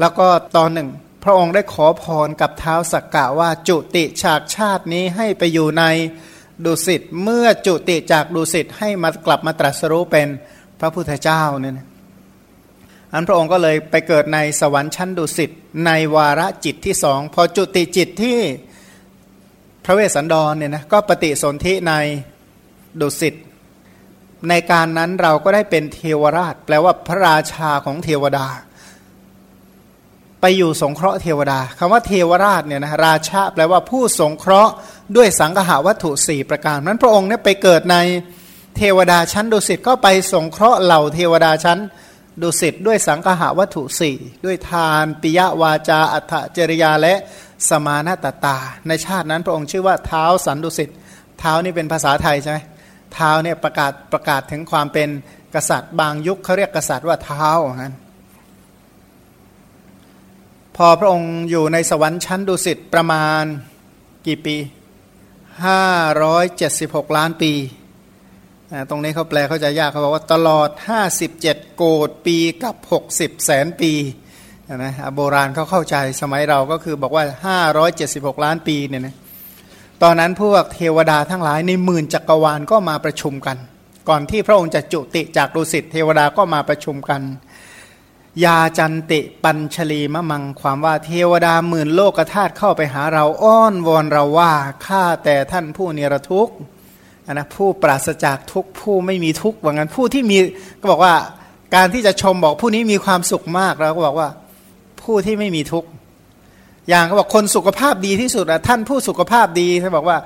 แล้วก็ตอนหนึ่ง พระองค์ได้ขอพรกับเท้าสักกะว่าจุติฉากชาตินี้ให้ไปอยู่ในดุสิตเมื่อจุติจากดุสิตให้มากลับมาตรัสรู้เป็นพระพุทธเจ้าเนี่ยนะอันพระองค์ก็เลยไปเกิดในสวรรค์ชั้นดุสิตในวาระจิตที่สองพอจุติจิตที่พระเวสสันดรเนี่ยนะก็ปฏิสนธิในดุสิตในการนั้นเราก็ได้เป็นเทวราช แปลว่าพระราชาของเทวดา ไปอยู่สงเคราะห์เทวดาคำว่าเทวราชเนี่ยนะราชาแปลว่าผู้สงเคราะห์ด้วยสังหาวัตถุสี่ประการนั้นพระองค์เนี่ยไปเกิดในเทวดาชั้นดุสิตก็ไปสงเคราะห์เหล่าเทวดาชั้นดุสิตด้วยสังหาวัตถุสี่ด้วยทานปิยวาจาอัตจริยาและสมานาตตา ในชาตินั้นพระองค์ชื่อว่าเท้าสันดุสิตเท้านี่เป็นภาษาไทยใช่ไหมเท้าเนี่ยประกาศประกาศถึงความเป็นกษัตริย์บางยุคเขาเรียกกษัตริย์ว่าเท้างั้น พอพระองค์อยู่ในสวรรค์ชั้นดุสิตประมาณกี่ปี 576 ล้านปี ตรงนี้เขาแปลเขาจะยากเขาบอกว่าตลอด 57 โกดปีกับ 60 แสนปีนะโบราณเขาเข้าใจสมัยเราก็คือบอกว่า 576 ล้านปีเนี่ยนะตอนนั้นพวกเทวดาทั้งหลายในหมื่นจักรวาลก็มาประชุมกัน ก่อนที่พระองค์จะจุติจากดุสิตเทวดาก็มาประชุมกัน ยาจันติปัญชลีมะมังความว่าเทวดาหมื่นโลกธาตุเข้าไปหาเราอ้อนวอนเราว่าข้าแต่ท่านผู้เนรทุกข์นะผู้ปราศจากทุกผู้ไม่มีทุกข์ว่างั้นผู้ที่มีก็บอกว่าการที่จะชมบอกผู้นี้มีความสุขมากเราก็บอกว่าผู้ที่ไม่มีทุกข์อย่างเขาบอกคนสุขภาพดีที่สุดอะท่านผู้สุขภาพดีเขาบอกว่า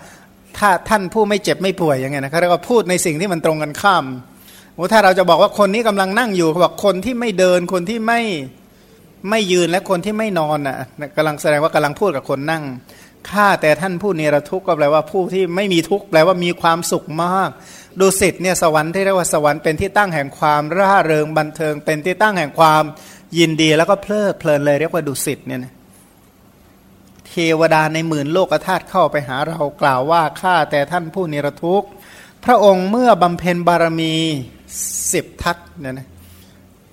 ถ้าท่านผู้ไม่เจ็บไม่ป่วยยังไงนะเขาเรียกว่าพูดในสิ่งที่มันตรงกันข้าม ถ้าเราจะบอกว่าคนนี้กำลังนั่งอยู่เขาบอกคนที่ไม่เดินคนที่ไม่ไม่ยืนและคนที่ไม่นอนอะกำลังแสดงว่ากำลังพูดกับคนนั่งข้าแต่ท่านผู้เนรทุกข์ก็แปลว่าผู้ที่ไม่มีทุกข์แปลว่ามีความสุขมาก ดูสิทธ์เนี่ยสวรรค์ที่เรียกว่าสวรรค์เป็นที่ตั้งแห่งความร่าเริงบันเทิง เป็นที่ตั้งแห่งความยินดีแล้วก็เพลิดเพลินเลยเรียกว่าดุสิตเนี่ยนะเทวดาในหมื่นโลกธาตุเข้าไปหาเรากล่าวว่าข้าแต่ท่านผู้เนรทุกข์พระองค์เมื่อบำเพ็ญบารมี สิบทัศเนี่ยนะ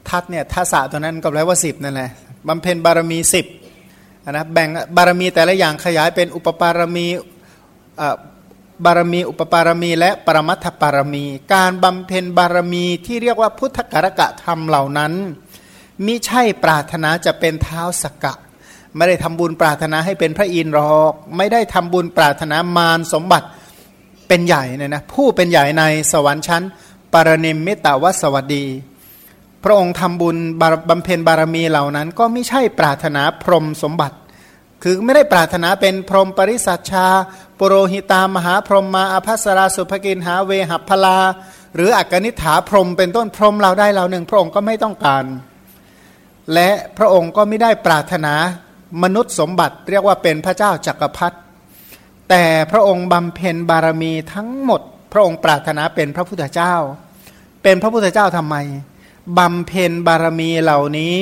ทัศเนี่ยทัศะตัวนั้นก็แปลว่าสิบนั่นแหละบำเพ็ญบารมีสิบนะแบ่งบารมีแต่ละอย่างขยายเป็นอุปปารมีบารมี อุปปารมี และปรมัตถปารมี การบำเพ็ญบารมีที่เรียกว่าพุทธกรกะธรรมเหล่านั้นมิใช่ปรารถนาจะเป็นเท้าสกกะ ไม่ได้ทำบุญปรารถนาให้เป็นพระอินทร์หรอก ไม่ได้ทำบุญปรารถนามารสมบัติเป็นใหญ่เนี่ยนะผู้เป็นใหญ่ในสวรรค์ชั้น ปรนิมมิตาวสวัสดี พระองค์ทำบุญบำเพ็ญบารมีเหล่านั้น ก็ไม่ใช่ปรารถนาพรหมสมบัติ คือไม่ได้ปรารถนาเป็นพรหมปริสัชชา ปุโรหิตามหาพรหมมาอภัสราสุภกินหาเวหัพลา หรืออักนิฐาพรหมเป็นต้นพรหมเราได้เราหนึ่ง พระองค์ก็ไม่ต้องการ และพระองค์ก็ไม่ได้ปรารถนามนุษย์สมบัติ เรียกว่าเป็นพระเจ้าจักรพรรดิแต่พระองค์บำเพ็ญบารมีทั้งหมด พระองค์ปรารถนาเป็นพระพุทธเจ้า เป็นพระพุทธเจ้าทำไมบำเพ็ญบารมีเหล่านี้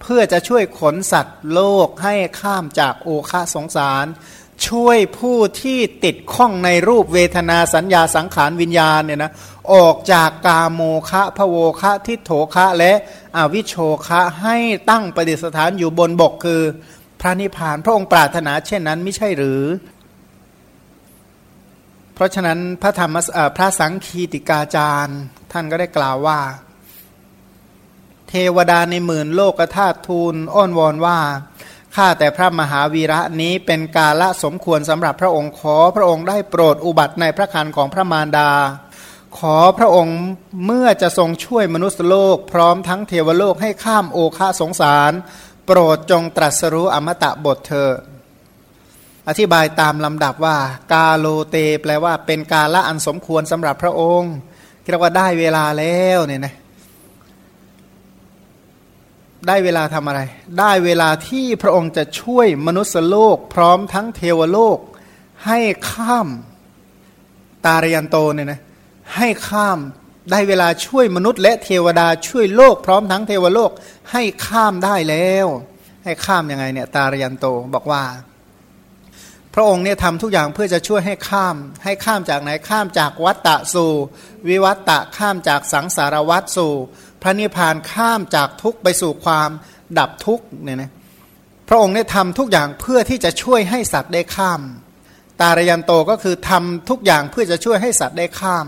เพื่อจะช่วยขนสัตว์โลกให้ข้ามจากโอคาสงสาร ช่วยผู้ที่ติดข้องในรูปเวทนาสัญญาสังขารวิญญาณเนี่ยนะออกจากกาโมคะพะโวคะทิโถคะและอวิโชคะให้ตั้งประดิษฐานอยู่บนบกคือ พระนิพพานพระองค์ปรารถนาเช่นนั้นไม่ใช่หรือ เพราะฉะนั้นพระธรรมพระสังคีติกาจารย์ ท่านก็ได้กล่าวว่า เทวดาในหมื่นโลกธาตุทูลอ้อนวอนว่าข้าแต่พระมหาวีระนี้เป็นกาละสมควรสำหรับพระองค์ขอพระองค์ได้โปรดอุบัติในพระคันของพระมารดา ขอพระองค์เมื่อจะทรงช่วยมนุษย์โลก พร้อมทั้งเทวโลกให้ข้ามโอคาสงสาร โปรดจงตรัสรู้อมตะบทเธอ อธิบายตามลำดับว่า กาโลเต แปลว่าเป็นกาละอันสมควรสำหรับพระองค์เรียกว่าได้เวลาแล้วเนี่ยนะได้เวลาทำอะไร ได้เวลาที่พระองค์จะช่วยมนุษย์โลก พร้อมทั้งเทวโลก ให้ข้ามตารยันโตเนี่ยนะให้ข้ามได้เวลาช่วยมนุษย์ และเทวดาช่วยโลก พร้อมทั้งเทวโลกให้ข้ามได้แล้ว ให้ข้ามยังไงเนี่ยตารยันโตบอกว่า พระองค์เนี่ยทำทุกอย่างเพื่อจะช่วยให้ข้าม ให้ข้ามจากไหนข้ามจากวัตตะสู่ วิวัตตะข้ามจากสังสารวัตสู่ พระนิพพานข้ามจากทุกไปสู่ความดับทุกเนี่ยนะพระองค์ได้ทำทุกอย่างเพื่อที่จะช่วยให้สัตว์ได้ข้าม ตารยันโตก็คือทำทุกอย่างเพื่อจะช่วยให้สัตว์ได้ข้าม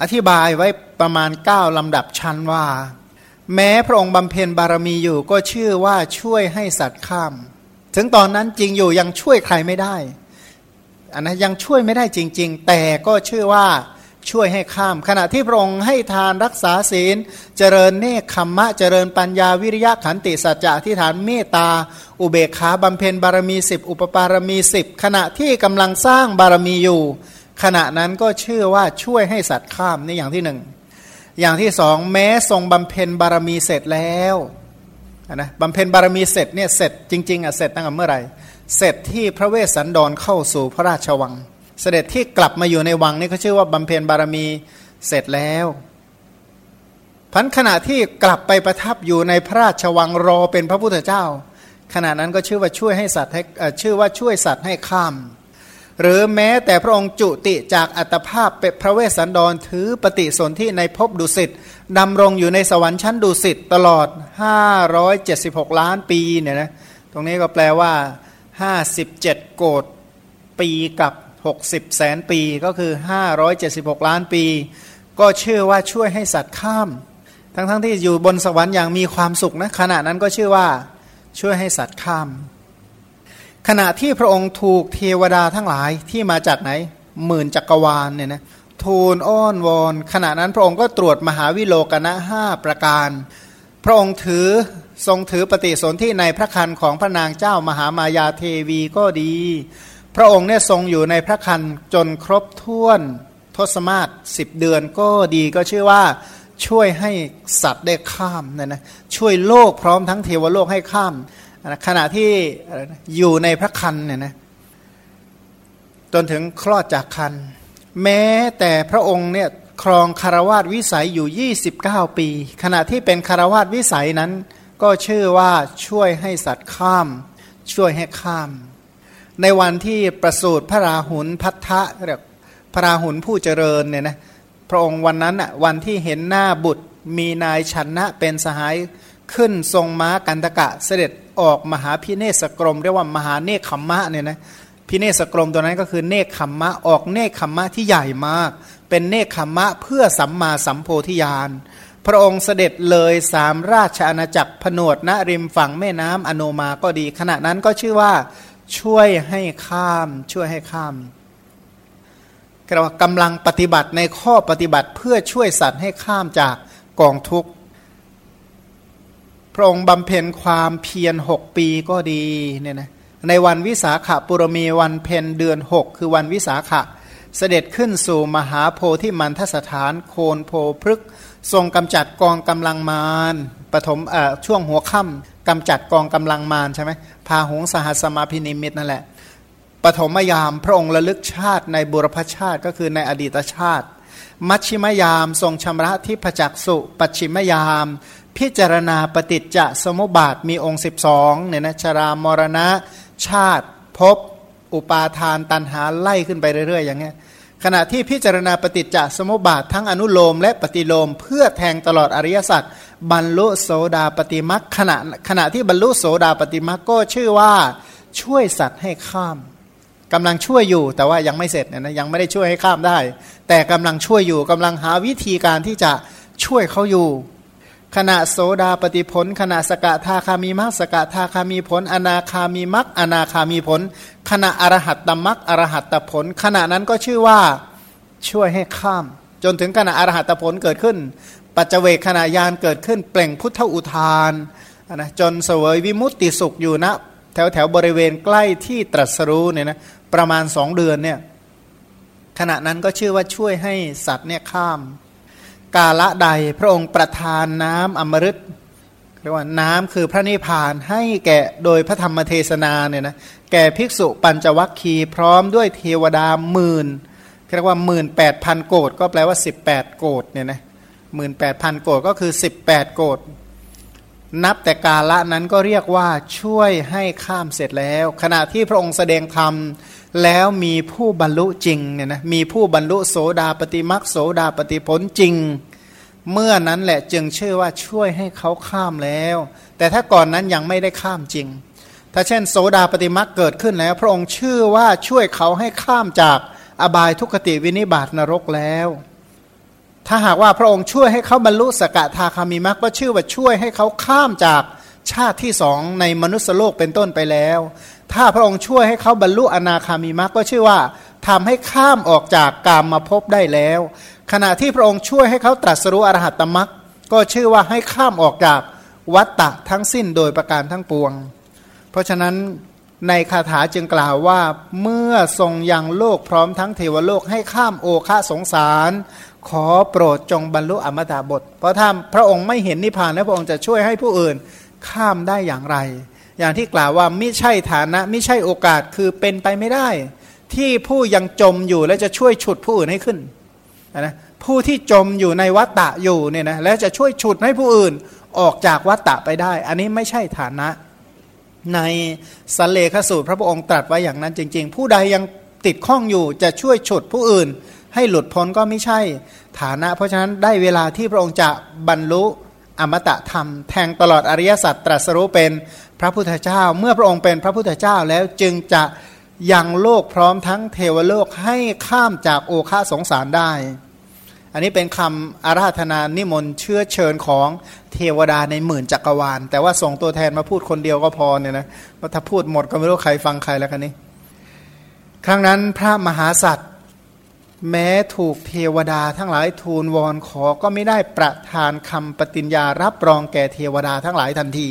อธิบายไว้ประมาณ 9ลำดับชั้นว่า แม้พระองค์บำเพ็ญบารมีอยู่ก็ชื่อว่าช่วยให้สัตว์ข้าม ถึงตอนนั้นจริงอยู่ยังช่วยใครไม่ได้อันนั้นยังช่วยไม่ได้จริง ๆ แต่ก็ชื่อว่าช่วยให้ข้าม ขณะที่พระองค์ให้ทานรักษาศีล เจริญเนคขมมะ เจริญปัญญาวิริยะขันติสัจจะที่ฐานเมตตา อุเบกขาบำเพ็ญบารมีสิบอุปปารมีสิบขณะที่กำลังสร้างบารมีอยู่ ขณะนั้นก็ชื่อว่าช่วยให้สัตว์ข้ามนี่อย่างที่หนึ่งอย่างที่สองแม้ทรงบำเพ็ญบารมีเสร็จแล้ว นะบำเพ็ญบารมีเสร็จเนี่ยเสร็จจริงๆอะเสร็จตั้งแต่เมื่อไหร่เสร็จที่พระเวสสันดรเข้าสู่พระราชวัง เสด็จที่กลับมาอยู่ในวังนี่เขาชื่อว่าบำเพ็ญบารมีเสร็จแล้วพันขณะที่กลับไปประทับอยู่ในพระราชวังรอเป็นพระพุทธเจ้า ขณะนั้นก็ชื่อว่าช่วยให้สัตว์ให้ชื่อว่าช่วยสัตว์ให้ข้าม หรือแม้แต่พระองค์จุติจากอัตภาพเป็นพระเวสสันดรถือปฏิสนธิในภพดุสิต ดำรงอยู่ในสวรรค์ชั้นดุสิตตลอด 576 ล้านปีเนี่ยนะตรงนี้ก็แปลว่าห้าสิบเจ็ดโกดปีกับหกสิบแสนปีก็คือห้าร้อยเจ็ดสิบหกล้านปี ก็เชื่อว่าช่วยให้สัตว์ข้าม ทั้งๆทที่อยู่บนสวรรค์อย่างมีความสุขนะขณะนั้นก็ชื่อว่าช่วยให้สัตว์ข้าม ขณะที่พระองค์ถูกเทวดาทั้งหลายที่มาจากไหน หมื่นจักรวาลเนี่ยนะ ทูลอ้อนวอน ขณะนั้นพระองค์ก็ตรวจมหาวิโลกนะห้าประการ พระองค์ถือทรงถือปฏิสนธิในพระคันของพระนางเจ้ามหามายาเทวีก็ดี พระองค์เนี่ยทรงอยู่ในพระคันจนครบถ้วนทศมาศสิบเดือนก็ดีก็ชื่อว่าช่วยให้สัตว์ได้ข้ามนะนะช่วยโลกพร้อมทั้งเทวโลกให้ข้ามนะขณะที่อยู่ในพระคันเนี่ยนะจนถึงคลอดจากคัน แม้แต่พระองค์เนี่ยครองคารวาสวิสัยอยู่ 29 ปี ขณะที่เป็นคารวาสวิสัยนั้น ก็ชื่อว่าช่วยให้สัตว์ข้าม ช่วยให้ข้าม ในวันที่ประสูติพระราหุลพัทธะเรียกพระราหุลผู้เจริญเนี่ยนะพระองค์วันนั้นอะวันที่เห็นหน้าบุตรมีนายชนะเป็นสหายขึ้นทรงม้ากันตกะเสด็จออกมหาพิเนศกรม เรียกว่ามหาเนคขมมะเนี่ยนะ พิเนศกรมตัวนั้นก็คือเนคขมมะออกเนคขมมะที่ใหญ่มาก เป็นเนคขมมะเพื่อสัมมาสัมโพธิญาณพระองค์เสด็จเลยสามราชอาณาจักรผนวดณริมฝั่งแม่น้ำอโนมาก็ดี ขณะนั้นก็ชื่อว่าช่วยให้ข้ามช่วยให้ข้ามกว่ากำลังปฏิบัติในข้อปฏิบัติเพื่อช่วยสัตว์ให้ข้ามจากกองทุกข์พระองค์บำเพ็ญความเพียรหกปีก็ดีเนี่ยนะ ในวันวิสาขบุรมีวันเพ็ญเดือนหกคือวันวิสาขะ เสด็จขึ้นสู่มหาโพธิมันทสถานโคนโพพฤกทรงกำจัดกองกำลังมารปฐมช่วงหัวค่ำกำจัดกองกำลังมารใช่ไหมพาหงสหัสมาพินิมิตนั่นแหละปฐมยามพระองค์ระลึกชาติในบุรพชาติก็คือในอดีตชาติ มัชชิมยามทรงชำระทิพจักสุปัจฉิมยาม พิจารณาปฏิจจสมุปบาทมีองค์ 12เนี่ยนะชรามรณะ ชาติภพอุปาทานตันหาไล่ขึ้นไปเรื่อยๆ อย่างเงี้ยขณะที่พิจารณาปฏิจจสมุปบาททั้งอนุโลมและปฏิโลม เพื่อแทงตลอดอริยสัจบรรลุโสดาปฏิมักขณะขณะที่บรรลุโสดาปฏิมักก็ชื่อว่าช่วยสัตว์ให้ข้ามกำลังช่วยอยู่แต่ว่ายังไม่เสร็จนะยังไม่ได้ช่วยให้ข้ามได้ แต่กำลังช่วยอยู่กำลังหาวิธีการที่จะช่วยเขาอยู่ ขณะโสดาปฏิผล ขณะสกทาคามีมักสกทาคามีผล อนาคามีมักอนาคามีผล ขณะอรหัตตมักอรหัตตผล ขณะนั้นก็ชื่อว่าช่วยให้ข้าม จนถึงขณะอรหัตผลเกิดขึ้น ปัจเจเวกขณะยานเกิดขึ้น เปล่งพุทธอุทานนะจนเสวยวิมุตติสุขอยู่นะแถวแถวบริเวณใกล้ที่ตรัสรู้เนี่ยนะประมาณสองเดือนเนี่ยขณะนั้นก็ชื่อว่าช่วยให้สัตว์เนี่ยข้าม กาละใดพระองค์ประทานน้ำอมฤตเรียกว่าน้ำคือพระนิพพานให้แก่โดยพระธรรมเทศนาเนี่ยนะแก่ภิกษุปัญจวัคคีย์พร้อมด้วยเทวดาหมื่นเรียกว่าหมื่นแปดพันโกดก็แปลว่าสิบแปดโกดเนี่ยนะหมื่นแปดพันโกดก็คือสิบแปดโกดนับแต่กาละนั้นก็เรียกว่าช่วยให้ข้ามเสร็จแล้ว ขณะที่พระองค์แสดงธรรม แล้วมีผู้บรรลุจริงเนี่ยนะมีผู้บรรลุโสดาปฏิมักโสดาปฏิผลจริง เมื่อนั้นแหละจึงเชื่อว่าช่วยให้เขาข้ามแล้ว แต่ถ้าก่อนนั้นยังไม่ได้ข้ามจริง ถ้าเช่น โสดาปฏิมักเกิดขึ้นแล้ว พระองค์ชื่อว่าช่วยเขาให้ข้ามจากอบายทุกขติวินิบาตนรกแล้ว ถ้าหากว่าพระองค์ช่วยให้เขาบรรลุสกทาคามิมักก็ชื่อว่าช่วยให้เขาข้ามจากชาติที่สองในมนุษยโลกเป็นต้นไปแล้ว ถ้าพระองค์ช่วยให้เขาบรรลุอนาคามิมักก็ชื่อว่าทำให้ข้ามออกจากกามมาพบได้แล้ว ขณะที่พระองค์ช่วยให้เขาตรัสรู้อรหัตตมักก็ชื่อว่าให้ข้ามออกจากวัตตะทั้งสิ้นโดยประการทั้งปวง เพราะฉะนั้นในคาถาจึงกล่าวว่าเมื่อทรงยังโลกพร้อมทั้งเทวโลกให้ข้ามโอคาสงสาร ขอโปรดจงบรรลุอมตะบท เพราะถ้าพระองค์ไม่เห็นนิพพานแล้วพระองค์จะช่วยให้ผู้อื่นข้ามได้อย่างไร อย่างที่กล่าวว่าไม่ใช่ฐานะไม่ใช่โอกาสคือเป็นไปไม่ได้ ที่ผู้ยังจมอยู่และจะช่วยฉุดผู้อื่นให้ขึ้นนะผู้ที่จมอยู่ในวัฏฏะอยู่เนี่ยนะและจะช่วยฉุดให้ผู้อื่นออกจากวัฏฏะไปได้ อันนี้ไม่ใช่ฐานะ ในสเลขสูตรพระพุทธองค์ตรัสไว้อย่างนั้นจริง ๆ ผู้ใดยังติดข้องอยู่จะช่วยฉุดผู้อื่น ให้หลุดพ้นก็ไม่ใช่ฐานะ เพราะฉะนั้นได้เวลาที่พระองค์จะบรรลุ อมตะธรรม แทงตลอดอริยสัจตรัสรู้เป็นพระพุทธเจ้า เมื่อพระองค์เป็นพระพุทธเจ้าแล้วจึงจะยังโลกพร้อมทั้งเทวโลกให้ข้ามจากโอคาสงสารได้ อันนี้เป็นคำอาราธนานิมนต์เชื้อเชิญของเทวดาในหมื่นจักรวาล แต่ว่าส่งตัวแทนมาพูดคนเดียวก็พอเนี่ยนะว่าถ้าพูดหมดก็ไม่รู้ใครฟังใครแล้วกันนี้ ครั้งนั้นพระมหาสัตว์ แม้ถูกเทวดาทั้งหลายทูลวอนขอก็ไม่ได้ประทานคำปฏิญญารับรองแก่เทวดาทั้งหลายทันที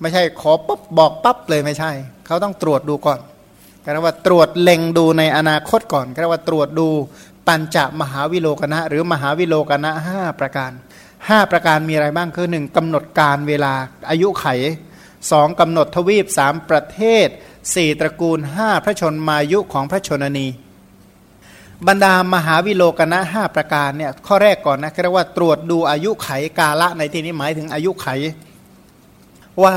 ไม่ใช่ขอปุ๊บบอกปั๊บเลยไม่ใช่ เขาต้องตรวจดูก่อนก็เรียกว่าตรวจเล็งดูในอนาคตก่อนก็เรียกว่าตรวจดูปัญจมหาวิโลกนะ หรือมหาวิโลกนะห้าประการห้าประการมีอะไรบ้างคือหนึ่งกำหนดการเวลาอายุไขสองกำหนดทวีปสามประเทศสี่ตระกูลห้าพระชนมายุของพระชนนี บรรดามหาวิโลกนะห้าประการเนี่ยข้อแรกก่อนนะเรียกว่าตรวจดูอายุไขกาละในที่นี้หมายถึงอายุไข ว่า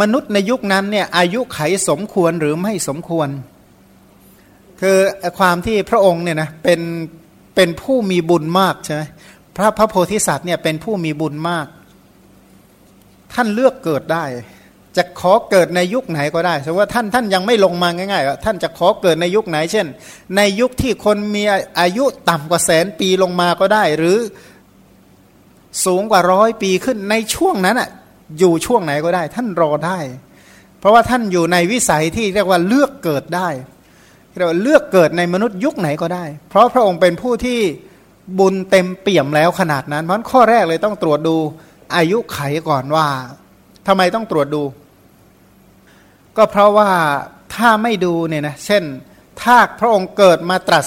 มนุษย์ในยุคนั้นเนี่ยอายุไขสมควรหรือไม่สมควร คือความที่พระองค์เนี่ยนะเป็นเป็นผู้มีบุญมากใช่ไหมพระพระโพธิสัตว์เนี่ยเป็นผู้มีบุญมาก ท่านเลือกเกิดได้ จะขอเกิดในยุคไหนก็ได้ สมมติว่าท่านท่านยังไม่ลงมาง่ายๆท่านจะขอเกิดในยุคไหน เช่น ในยุคที่คนมีอายุต่ำกว่าแสนปีลงมาก็ได้ หรือสูงกว่าร้อยปีขึ้นในช่วงนั้นอะอยู่ช่วงไหนก็ได้ ท่านรอได้ เพราะว่าท่านอยู่ในวิสัยที่เรียกว่าเลือกเกิดได้เรียกว่าเลือกเกิดในมนุษย์ยุคไหนก็ได้ เพราะพระองค์เป็นผู้ที่บุญเต็มเปี่ยมแล้วขนาดนั้น เพราะข้อแรกเลยต้องตรวจดูอายุไขก่อนว่าทำไมต้องตรวจดู ก็เพราะว่าถ้าไม่ดูเนี่ยนะเช่นถ้าพระองค์เกิดมาตรัส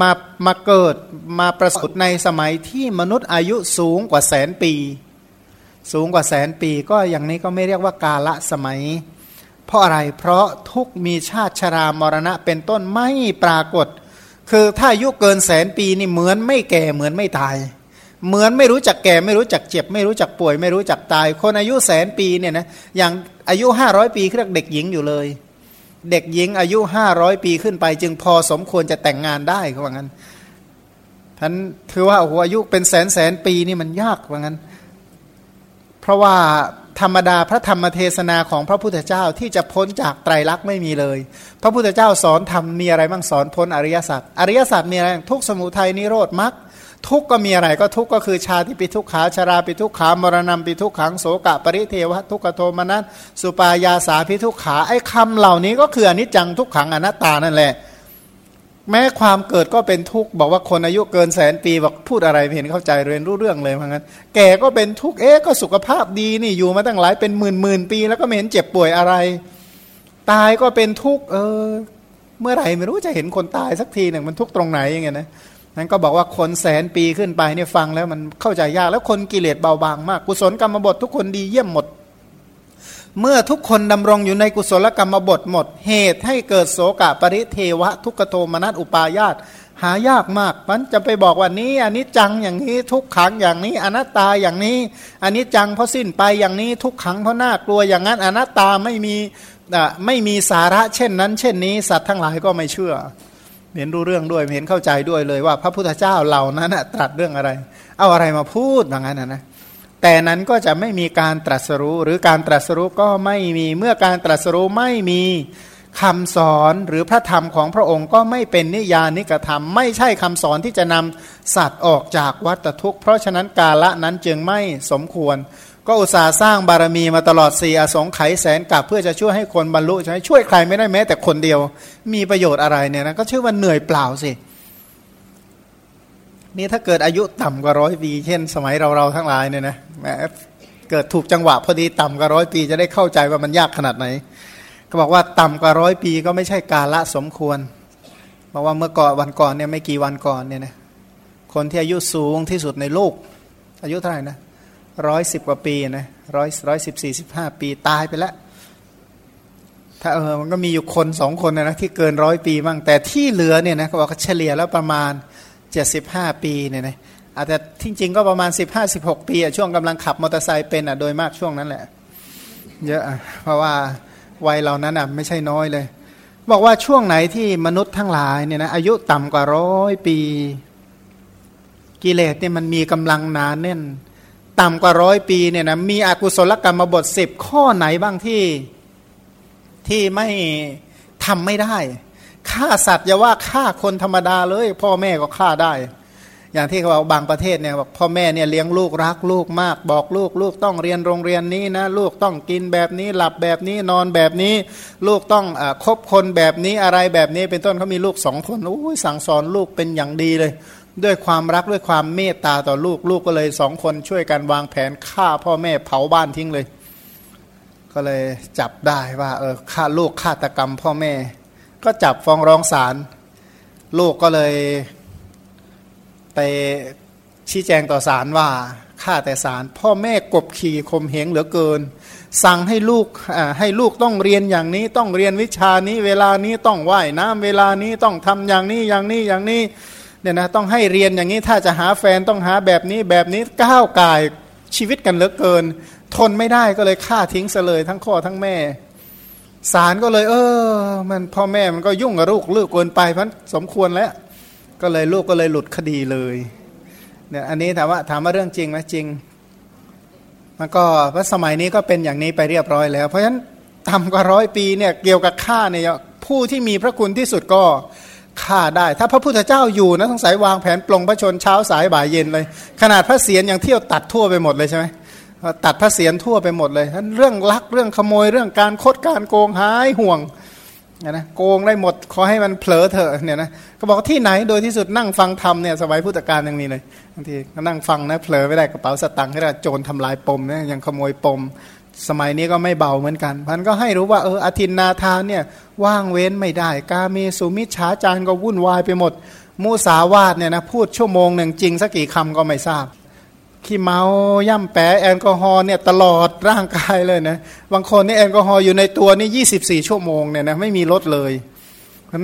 มามาเกิดมาประสูติในสมัยที่มนุษย์อายุสูงกว่าแสนปี สูงกว่าแสนปีก็อย่างนี้ก็ไม่เรียกว่ากาละสมัย เพราะอะไรเพราะทุกมีชาติชรามรณะเป็นต้นไม่ปรากฏ คือถ้าอายุเกินแสนปีนี่เหมือนไม่แก่เหมือนไม่ตาย เหมือนไม่รู้จักแก่ไม่รู้จักเจ็บ ไม่รู้จักป่วย ไม่รู้จักตาย คนอายุแสนปีเนี่ยนะอย่างอายุห้าร้อยปีเรียกเด็กหญิงอยู่เลย เด็กหญิงอายุห้าร้อยปีขึ้นไป จึงพอสมควรจะแต่งงานได้เขาว่างั้นท่านถือว่าโอ้โหอายุเป็นแสนแสนปีนี่มันยากว่างั้น เพราะว่าธรรมดาพระธรรมเทศนาของพระพุทธเจ้าที่จะพ้นจากไตรลักษณ์ไม่มีเลย พระพุทธเจ้าสอนทำมีอะไรบ้างสอนพ้นอริยสัจอริยสัจมีอะไรทุกสมุทัยนิโรธมรรค ทุกก็มีอะไรก็ทุกก็คือชาติปิทุกขาชาราปิทุกขามรณะปิทุกขังโสกะปริเทวะทุกขโทมนัสสุปายาสาพิทุกขาไอ้คำเหล่านี้ก็คืออนิจจังทุกขังอนัตตานั่นแหละ แม้ความเกิดก็เป็นทุกข์บอกว่าคนอายุเกินแสนปีบอกพูดอะไรเห็นเข้าใจเรียนรู้เรื่องเลยเพราะงั้นแก่ก็เป็นทุกข์เอ๊ก็สุขภาพดีนี่อยู่มาตั้งหลายเป็นหมื่นหมื่นปี แล้วก็ไม่เห็นเจ็บป่วยอะไร ตายก็เป็นทุกข์เออ เมื่อไหร่ไม่รู้จะเห็นคนตายสักทีหนึ่งมันทุกข์ตรงไหนอย่างเงี้ยนะ นั้นก็บอกว่าคนแสนปีขึ้นไปเนี่ยฟังแล้วมันเข้าใจยากแล้วคนกิเลสเบาบางมาก กุศลกรรมบททุกคนดีเยี่ยมหมด เมื่อทุกคนดำรงอยู่ในกุศลกรรมบทหมด เหตุให้เกิดโสกะปริเทวะ ทุกโทมนัสอุปายาตหายากมากมันจะไปบอกว่านี้อันนี้จังอย่างนี้ทุกขังอย่างนี้อนัตตาอย่างนี้อันนี้จังเพราะสิ้นไปอย่างนี้ทุกขังเพราะน่ากลัวอย่างนั้นอนัตตาไม่มีไม่มีสาระเช่นนั้น เช่นนี้ สัตว์ทั้งหลายก็ไม่เชื่อ เห็นรู้เรื่องด้วยเห็นเข้าใจด้วยเลยว่า พระพุทธเจ้าเหล่านั้นตรัสเรื่องอะไร เอาอะไรมาพูดอย่างนั้นนะแต่นั้นก็จะไม่มีการตรัสรู้ หรือการตรัสรู้ก็ไม่มีเมื่อการตรัสรู้ไม่มีคำสอนหรือพระธรรมของพระองค์ก็ไม่เป็นนิยานิกธรรม ไม่ใช่คำสอนที่จะนำสัตว์ออกจากวัฏทุกข์ เพราะฉะนั้นกาละนั้นจึงไม่สมควร ก็อุตส่าห์สร้างบารมีมาตลอดสี่อสงไขยแสนกับเพื่อจะช่วยให้คนบรรลุใช่ไหมช่วยใครไม่ได้แม้แต่คนเดียว มีประโยชน์อะไรเนี่ยนะก็ชื่อว่าเหนื่อยเปล่าสินี่ถ้าเกิดอายุต่ำกว่าร้อยปี เช่น สมัยเราเราทั้งหลายเนี่ยนะเกิดถูกจังหวะพอดีต่ำกว่าร้อยปีจะได้เข้าใจว่ามันยากขนาดไหน ก็บอกว่าต่ำกว่าร้อยปีก็ไม่ใช่กาละสมควรบอกว่าเมื่อก่อนวันก่อนเนี่ยไม่กี่วันก่อนเนี่ยนะคนที่อายุสูงที่สุดในโลกอายุเท่าไหร่นะ ร้อยสิบกว่าปีนะร้อยร้อยสิบสี่สิบห้าปีตายไปแล้ว ถ้าเออมันก็มีอยู่คนสองคนนะที่เกินร้อยปีบ้างแต่ที่เหลือเนี่ยนะเขาบอกเฉลี่ยแล้วประมาณเจ็ดสิบห้าปีเนี่ยนะอาจจะที่จริงก็ประมาณสิบห้าสิบหกปีช่วงกำลังขับมอเตอร์ไซค์เป็นอะโดยมากช่วงนั้นแหละ เยอะเพราะว่าวัยเหล่านั้นอะไม่ใช่น้อยเลย บอกว่าช่วงไหนที่มนุษย์ทั้งหลายเนี่ยนะอายุต่ำกว่าร้อยปี กิเลสเนี่ยมันมีกำลังหนานแน่น ต่ำกว่าร้อยปีเนี่ยนะมีอกุศลกรรมบทสิบข้อไหนบ้างที่ที่ไม่ทำไม่ได้ฆ่าสัตว์อย่าว่าฆ่าคนธรรมดาเลย พ่อแม่ก็ฆ่าได้ อย่างที่เขาบอกบางประเทศเนี่ยบอกพ่อแม่เนี่ยเลี้ยงลูกรักลูกมาก บอกลูกลูกต้องเรียนโรงเรียนนี้นะลูกต้องกินแบบนี้หลับแบบนี้นอนแบบนี้ ลูกต้องอคบคนแบบนี้อะไรแบบนี้ เป็นต้นเขามีลูกสองคนโอ้ยสั่งสอนลูกเป็นอย่างดีเลย ด้วยความรักด้วยความเมตตาต่อลูกลูกก็เลยสองคนช่วยกันวางแผนฆ่าพ่อแม่เผาบ้านทิ้งเลย ก็เลยจับได้ว่าเออฆ่าลูกฆาตกรรมพ่อแม่ ก็จับฟ้องร้องศาลลูกก็เลยไปชี้แจงต่อศาลว่าข้าแต่ศาลพ่อแม่กบขี่ข่มเหงเหลือเกิน สั่งให้ลูกให้ลูกต้องเรียนอย่างนี้ต้องเรียนวิชานี้ เวลานี้ต้องไหว้น้ำเวลานี้ต้องทำอย่างนี้อย่างนี้อย่างนี้ เนี่ยนะต้องให้เรียนอย่างนี้ถ้าจะหาแฟนต้องหาแบบนี้แบบนี้ก้าวกายชีวิตกันเหลือเกิน ทนไม่ได้ก็เลยฆ่าทิ้งเสลยทั้งพ่อทั้งแม่ศาลก็เลย เออ มันพ่อแม่มันก็ยุ่งกับลูกลูกเกินไปพันสมควรแล้ว ก็เลยลูกก็เลยหลุดคดีเลยเนี่ยอันนี้ถามว่าถามว่าเรื่องจริงไหมจริง มันก็พระสมัยนี้ก็เป็นอย่างนี้ไปเรียบร้อยแล้ว เพราะฉะนั้นต่ำกว่าร้อยปีเนี่ยเกี่ยวกับฆ่าเนี่ยผู้ที่มีพระคุณที่สุดก็ ฆ่าได้ ถ้าพระพุทธเจ้าอยู่นะต้องสายวางแผนปลงพระชนเช้าสายบ่ายเย็นเลย ขนาดพระเศียรยังเที่ยวตัดทั่วไปหมดเลยใช่ไหมตัดพระเศียรทั่วไปหมดเลยเรื่องลักเรื่องขโมยเรื่องการคดการโกงหายห่วงนะโกงได้หมดขอให้มันเผลอเถอะเนี่ยนะก็บอกที่ไหนโดยที่สุดนั่งฟังธรรมเนี่ยสมัยพุทธกาลอย่างนี้เลยบางทีก็นั่งฟังนะเผลอไม่ได้กระเป๋าสตังค์ให้ได้โจรทำลายปมเนะยังขโมยปม สมัยนี้ก็ไม่เบาเหมือนกันพันก็ให้รู้ว่าเอออธินนาทานเนี่ยว่างเว้นไม่ได้ กาเมสุมิชฌาจารก็วุ่นวายไปหมด มูสาวาดเนี่ยนะพูดชั่วโมงหนึ่งจริงสักกี่คำก็ไม่ทราบขี้เมาย่ำแปะแอลกอฮอล์เนี่ยตลอดร่างกายเลยนะบางคนนี่แอลกอฮอล์อยู่ในตัวนี่ยี่สิบสี่ชั่วโมงเนี่ยนะไม่มีลดเลยเพราะ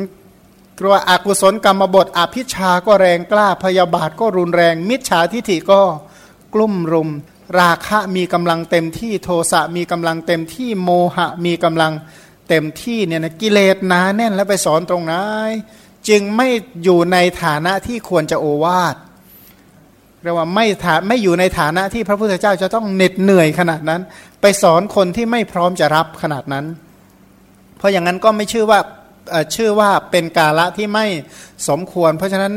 กลัวอกุศลกรรมบทอภิชาก็แรงกล้าพยาบาทก็รุนแรง มิจฉาทิฐิก็กลุ่มรุม ราคะมีกำลังเต็มที่โทสะมีกำลังเต็มที่โมหะมีกำลังเต็มที่เนี่ยนะกิเลสหนาแน่นแล้วไปสอนตรงไหนจึงไม่อยู่ในฐานะที่ควรจะโอวาทเรียกว่าไม่ถาไม่อยู่ในฐานะที่พระพุทธเจ้าจะต้องเหน็ดเหนื่อยขนาดนั้น ไปสอนคนที่ไม่พร้อมจะรับขนาดนั้น เพราะอย่างนั้นก็ไม่ชื่อว่าชื่อว่าเป็นกาละที่ไม่สมควร เพราะฉะนั้น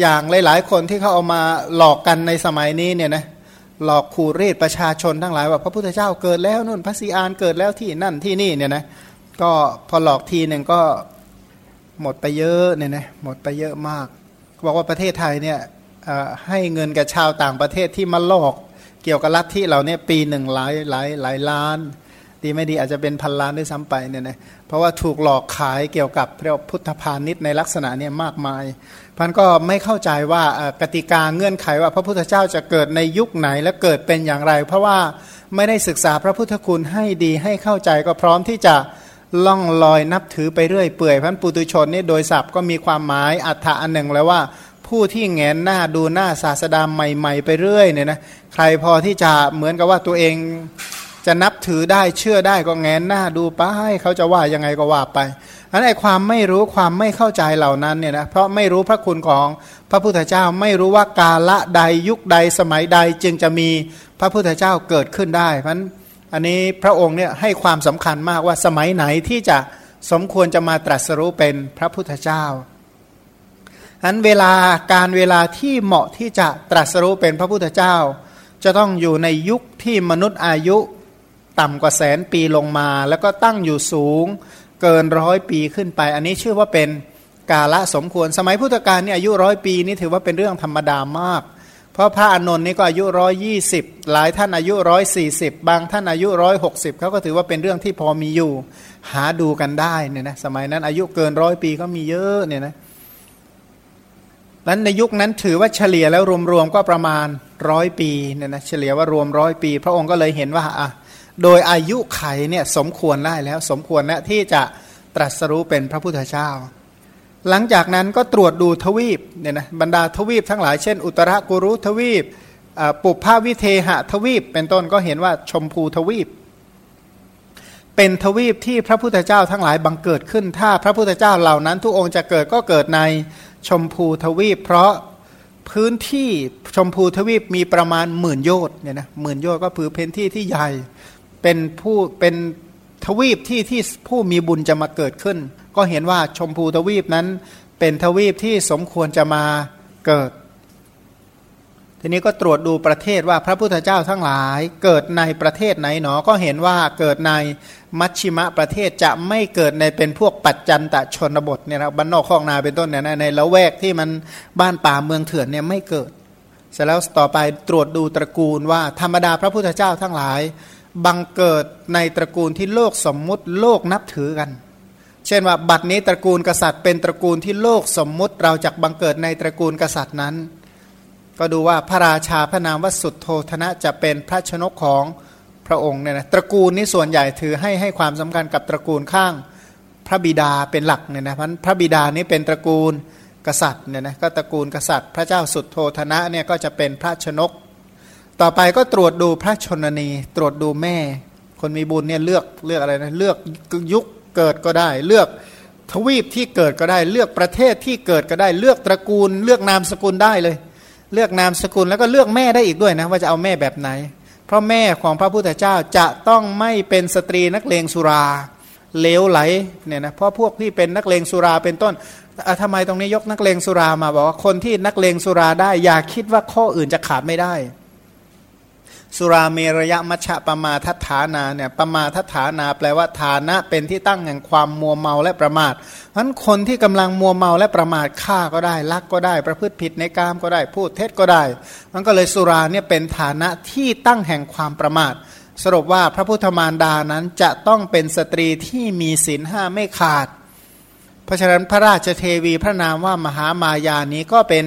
อย่างหลาย ๆ คนที่เขาเอามาหลอกกันในสมัยนี้เนี่ยนะ หลอกขู่เรศประชาชนทั้งหลายว่าพระพุทธเจ้าเกิดแล้วนู่นพระศรีอานเกิดแล้วที่นั่นที่นี่เนี่ยนะก็พอหลอกทีหนึ่งก็หมดไปเยอะเนี่ยนะหมดไปเยอะมากบอกว่าประเทศไทยเนี่ยให้เงินกับชาวต่างประเทศที่มาหลอกเกี่ยวกับลัทธิเราเนี่ยปีหนึ่งหลายหลายหลายล้าน ดีไม่ดีอาจจะเป็นพันล้านด้วยซ้ำไปเนี่ยนะเพราะว่าถูกหลอกขายเกี่ยวกับเรียกพุทธพาณิชย์ในลักษณะเนี่ยมากมาย พันก็ไม่เข้าใจว่ากติกาเงื่อนไขว่าพระพุทธเจ้าจะเกิดในยุคไหนและเกิดเป็นอย่างไร เพราะว่าไม่ได้ศึกษาพระพุทธคุณให้ดีให้เข้าใจก็พร้อมที่จะล่องลอยนับถือไปเรื่อยเปื่อยพันปุตุชนนี่โดยศัพท์ก็มีความหมายอัฏฐะอันหนึ่งแล้วว่า ผู้ที่แงนหน้าดูหน้าศาสดาใหม่ ๆ ไปเรื่อยเนี่ยนะใครพอที่จะเหมือนกับว่าตัวเองจะนับถือได้เชื่อได้ก็แงนหน้าดูไปเขาจะว่ายังไงก็ว่าไป อันไอความไม่รู้ความไม่เข้าใจเหล่านั้นเนี่ยนะเพราะไม่รู้พระคุณของพระพุทธเจ้าไม่รู้ว่ากาละใดยุคใดสมัยใดจึงจะมีพระพุทธเจ้าเกิดขึ้นได้เพราะอันนี้พระองค์เนี่ยให้ความสำคัญมากว่าสมัยไหนที่จะสมควรจะมาตรัสรู้เป็นพระพุทธเจ้าอันเวลาการเวลาที่เหมาะที่จะตรัสรู้เป็นพระพุทธเจ้า จะต้องอยู่ในยุคที่มนุษย์อายุต่ำกว่าแสนปีลงมา แล้วก็ตั้งอยู่สูง เกินร้อยปีขึ้นไป อันนี้ชื่อว่าเป็นกาละสมควร สมัยพุทธกาลนี่อายุร้อยปีนี่ถือว่าเป็นเรื่องธรรมดามาก เพราะพระอานนท์นี่ก็อายุร้อยยี่สิบหลายท่านอายุร้อยสี่สิบบางท่านอายุร้อยหกสิบเขาก็ถือว่าเป็นเรื่องที่พอมีอยู่ หาดูกันได้เนี่ยนะสมัยนั้นอายุเกินร้อยปีก็มีเยอะเนี่ยนะนั้นในยุคนั้นถือว่าเฉลี่ยแล้วรวมๆก็ประมาณร้อยปีเนี่ยนะเฉลี่ยว่ารวมร้อยปี พระองค์ก็เลยเห็นว่าอะ โดยอายุไขเนี่ยสมควรได้แล้ว สมควรแล้วที่จะตรัสรู้เป็นพระพุทธเจ้า หลังจากนั้นก็ตรวจดูทวีปเนี่ยนะบรรดาทวีปทั้งหลายเช่น อุตรกุรุทวีปปุพพาวิเทหทวีป เป็นต้นก็เห็นว่าชมพูทวีป เป็นทวีปที่พระพุทธเจ้าทั้งหลายบังเกิดขึ้น ถ้าพระพุทธเจ้าเหล่านั้น ทุกองค์จะเกิดก็เกิดในชมพูทวีป เพราะพื้นที่ชมพูทวีปมีประมาณหมื่นโยชน์เนี่ยนะหมื่นโยชน์ก็คือพื้นที่ที่ใหญ่ เป็นผู้เป็นทวีปที่ที่ผู้มีบุญจะมาเกิดขึ้น ก็เห็นว่าชมพูทวีปนั้น เป็นทวีปที่สมควรจะมาเกิด ทีนี้ก็ตรวจดูประเทศว่าพระพุทธเจ้าทั้งหลาย เกิดในประเทศไหนหนอ ก็เห็นว่าเกิดในมัชชิมะประเทศจะไม่เกิดในเป็นพวกปัจจันตชนบทเนี่ยนะบ้านนอกคลองนาเป็นต้นเนี่ยในละแวกที่มันบ้านป่าเมืองเถื่อนเนี่ยไม่เกิด เสร็จแล้วต่อไปตรวจดูตระกูลว่าธรรมดาพระพุทธเจ้าทั้งหลาย บังเกิดในตระกูลที่โลกสมมุติโลกนับถือกัน เช่นว่าบัดนี้ตระกูลกษัตริย์ เป็นตระกูลที่โลกสมมุติเราจะบังเกิดในตระกูลกษัตริย์นั้น ก็ดูว่าพระราชาพระนามวสุดโทธนะจะเป็นพระชนกของพระองค์เนี่ยนะตระกูลนี้ส่วนใหญ่ถือให้ให้ความสำคัญกับตระกูลข้างพระบิดาเป็นหลักเนี่ยนะเพราะพระบิดานี้เป็นตระกูลกษัตริย์เนี่ยนะก็ตระกูลกษัตริย์ พระเจ้าสุดโทธนะเนี่ยก็จะเป็นพระชนก ต่อไปก็ตรวจดูพระชนนี ตรวจดูแม่ คนมีบุญเนี่ยเลือกเลือกอะไรนะเลือกยุคเกิดก็ได้ เลือกทวีปที่เกิดก็ได้ เลือกประเทศที่เกิดก็ได้ เลือกตระกูล เลือกนามสกุลได้เลย เลือกนามสกุลแล้วก็เลือกแม่ได้อีกด้วยนะ ว่าจะเอาแม่แบบไหน เพราะแม่ของพระพุทธเจ้าจะต้องไม่เป็นสตรีนักเลงสุราเลวไหลเนี่ยนะเพราะพวกที่เป็นนักเลงสุราเป็นต้นทำไมตรงนี้ยกนักเลงสุรามาบอกว่าคนที่นักเลงสุราได้ อย่าคิดว่าข้ออื่นจะขาดไม่ได้ สุราเมรยมัชฌะปมาทัฐานาเนี่ยปมาทัฐานาแปลว่าฐานะเป็นที่ตั้งแห่งความมัวเมาและประมาทเพราะคนที่กำลังมัวเมาและประมาทฆ่าก็ได้ลักก็ได้ ประพฤติผิดในกามก็ได้พูดเท็จก็ได้ มันก็เลยสุราเนี่ยเป็นฐานะที่ตั้งแห่งความประมาท สรุปว่าพระพุทธมารดานั้นจะต้องเป็นสตรีที่มีศีลห้าไม่ขาด เพราะฉะนั้นพระราชเทวีพระนามว่ามหามายานี้ก็เป็น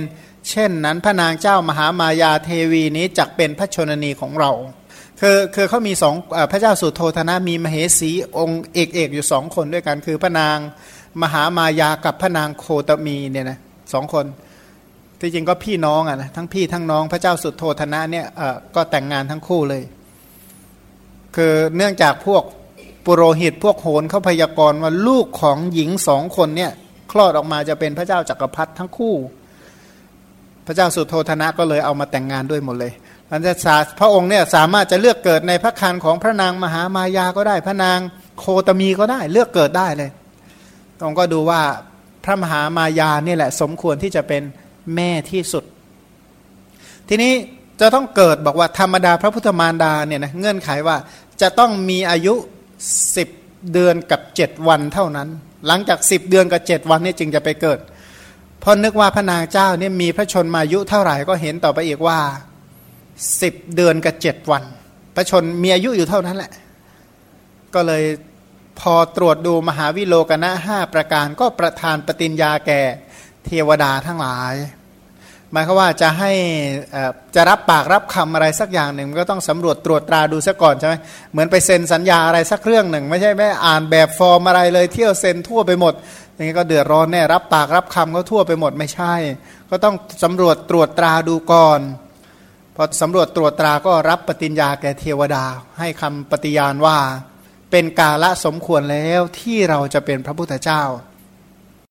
เช่นนั้นพระนางเจ้ามหามายาเทวีนี้จักเป็นพระชนนีของเรา คือคือเขามีสองพระเจ้าสุโธธนะมีมเหสีองค์เอกเอกอยู่สองคนด้วยกันคือพระนางมหามายากับพระนางโคตมีเนี่ยนะสองคนที่จริงก็พี่น้องอะนะทั้งพี่ทั้งน้องพระเจ้าสุโธธนะเนี่ยก็แต่งงานทั้งคู่เลย คือเนื่องจากพวกปุโรหิตพวกโหนเขาพยากรณ์ว่าลูกของหญิงสองคนเนี่ยคลอดออกมาจะเป็นพระเจ้าจักรพรรดิทั้งคู่ พระเจ้าสุโธธนะก็เลยเอามาแต่งงานด้วยหมดเลยอันจะพระองค์เนี่ยสามารถจะเลือกเกิดในพระคันของพระนางมหามายาก็ได้ พระนางโคตมีก็ได้ เลือกเกิดได้เลยตรงก็ดูว่าพระมหามายานี่แหละ สมควรที่จะเป็นแม่ที่สุด ทีนี้จะต้องเกิดบอกว่าธรรมดาพระพุทธมารดาเนี่ยนะเงื่อนไขว่าจะต้องมีอายุสิบเดือนกับเจ็ดวันเท่านั้น หลังจากสิบเดือนกับเจ็ดวันนี่จึงจะไปเกิด พอนึกว่าพระนางเจ้าเนี่ยมีพระชนมายุเท่าไหร่ก็เห็นต่อไปอีกว่าสิบเดือนกับเจ็ดวัน พระชนมีอายุอยู่เท่านั้นแหละ ก็เลยพอตรวจดูมหาวิโลกนะห้าประการก็ประทานปฏิญญาแก่เทวดาทั้งหลาย หมายความว่าจะให้จะรับปากรับคำอะไรสักอย่างหนึ่งก็ต้องสำรวจตรวจตราดูซะก่อนใช่ไหมเหมือนไปเซ็นสัญญาอะไรสักเรื่องหนึ่ง ไม่ใช่ไม่อ่านแบบฟอร์มอะไรเลยเที่ยวเซ็นทั่วไปหมด อย่างนี้ก็เดือดร้อนแน่รับปากรับคำก็ทั่วไปหมดไม่ใช่ ก็ต้องสำรวจตรวจตราดูก่อนพอสำรวจตรวจตราก็รับปฏิญญาแก่เทวดา ให้คำปฏิญาณว่า เป็นกาละสมควรแล้วที่เราจะเป็นพระพุทธเจ้า